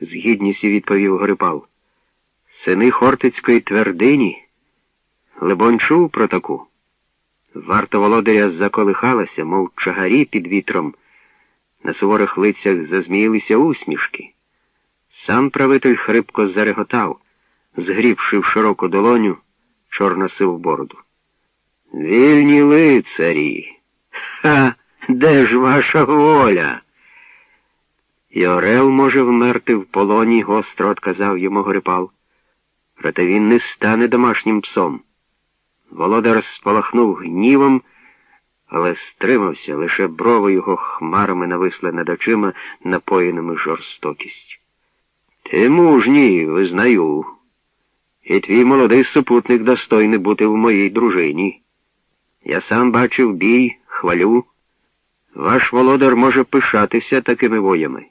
з гідністю відповів Горипал. Сини Хортицької твердині. Лебонь чув про таку. Варта володаря заколихалася, мов чагарі під вітром. На суворих лицях зазміїлися усмішки. Сам правитель хрипко зареготав, згрібши в широку долоню чорно-сиву бороду. Вільні лицарі. Ха, де ж ваша воля? І Орел може вмерти в полоні, гостро отказав йому Грипал. Проте він не стане домашнім псом. Володар спалахнув гнівом, але стримався, лише брови його хмарами нависли над очима, напоєними жорстокістю. Ти мужній, визнаю, і твій молодий супутник достойний бути в моїй дружині. Я сам бачив бій, хвалю. Ваш володар може пишатися такими воями.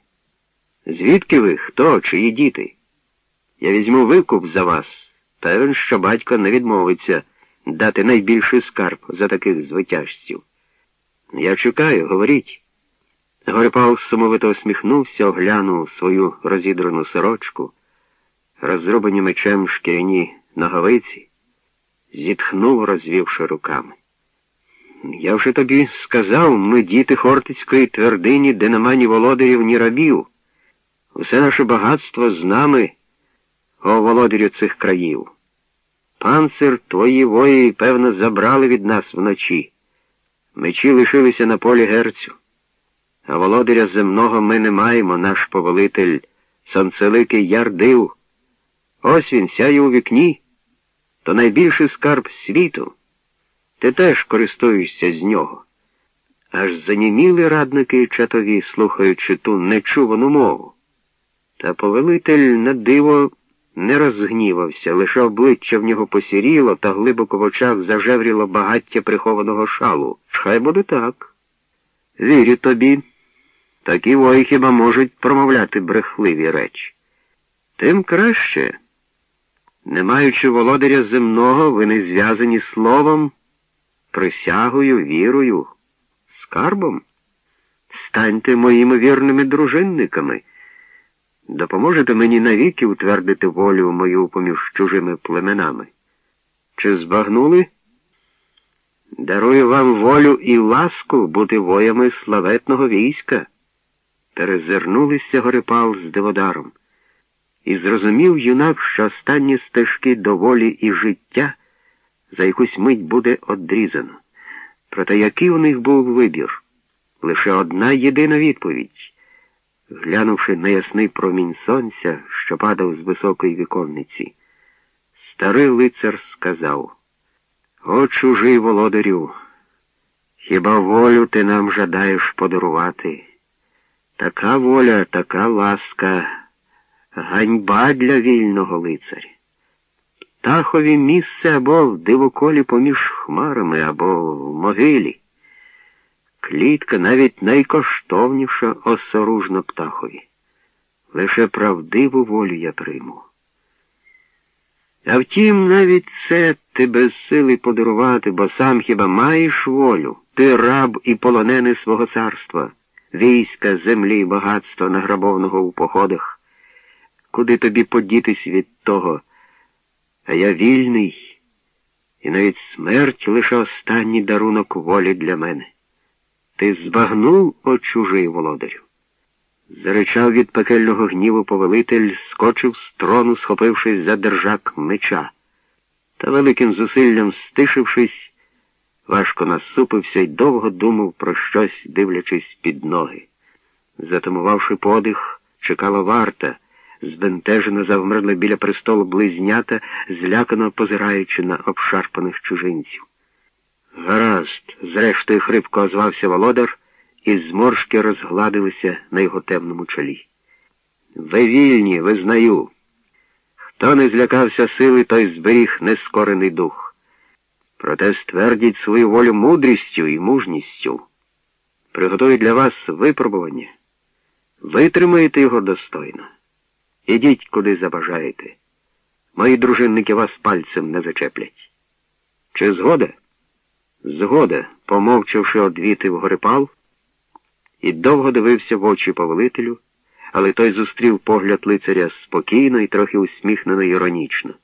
Звідки ви, хто, чиї діти? Я візьму викуп за вас. Певен, що батько не відмовиться дати найбільший скарб за таких звитяжців. Я чекаю, говоріть. Горипал сумовито усміхнувся, оглянув свою розідрану сорочку, розрубані мечем шкіряні ноговиці, зітхнув, розвівши руками. Я вже тобі сказав, ми діти Хортицької твердині, де нема ні володарів, ні рабів. Усе наше багатство з нами, о володарю цих країв. Панцир твої вої, певно, забрали від нас вночі. Мечі лишилися на полі герцю. А володаря земного ми не маємо, наш повелитель, сонцеликий ярдив. Ось він сяє у вікні, то найбільший скарб світу. Ти теж користуєшся з нього. Аж заніміли радники чатові, слухаючи ту нечувану мову. Та повелитель на диво не розгнівався, лише обличчя в нього посіріло та глибоко в очах зажевріло багаття прихованого шалу. Хай буде так. Вірю тобі. Такі вої хіба можуть промовляти брехливі речі. Тим краще, не маючи володаря земного, ви не зв'язані словом, присягою, вірою, скарбом. Станьте моїми вірними дружинниками. Допоможете мені навіки утвердити волю мою поміж чужими племенами. Чи збагнули? Дарую вам волю і ласку бути воями славетного війська. Перезирнулися Горипал з Деводаром. І зрозумів юнак, що останні стежки до волі і життя за якусь мить буде одрізано. Проте який у них був вибір? Лише одна єдина відповідь. Глянувши на ясний промінь сонця, що падав з високої віконниці, старий лицар сказав О, чужий володарю, хіба волю ти нам жадаєш подарувати? Така воля, така ласка, ганьба для вільного лицаря. Птахові місце або в дивоколі поміж хмарами, або в могилі. Клітка навіть найкоштовніша осоружна птахові. Лише правдиву волю я прийму. А втім, навіть це ти без сили подарувати, бо сам хіба маєш волю, ти раб і полонений свого царства, війська, землі, багатства награбованого у походах. Куди тобі подітись від того? А я вільний, і навіть смерть лише останній дарунок волі для мене. Ти збагнув, о чужий володарю. Заричав від пекельного гніву повелитель, скочив з трону, схопившись за держак меча. Та великим зусиллям стишившись, важко насупився й довго думав про щось, дивлячись під ноги. Затамувавши подих, чекала варта, збентежено завмерли біля престолу близнята, злякано позираючи на обшарпаних чужинців. Гаразд, зрештою хрипко озвався володар, і зморшки розгладилися на його темному чолі. Ви вільні, визнаю. Хто не злякався сили, той зберіг нескорений дух. Проте ствердіть свою волю мудрістю і мужністю. Приготую для вас випробування. Витримаєте його достойно. Ідіть, куди забажаєте. Мої дружинники вас пальцем не зачеплять. Чи згода? Згода, помовчавши, одвітив Горипал і довго дивився в очі повелителю, але той зустрів погляд лицаря спокійно і трохи усміхнено іронічно.